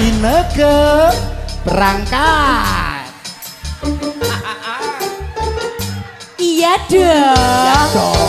Ineke berangkat. Iya dong. Iya, dong.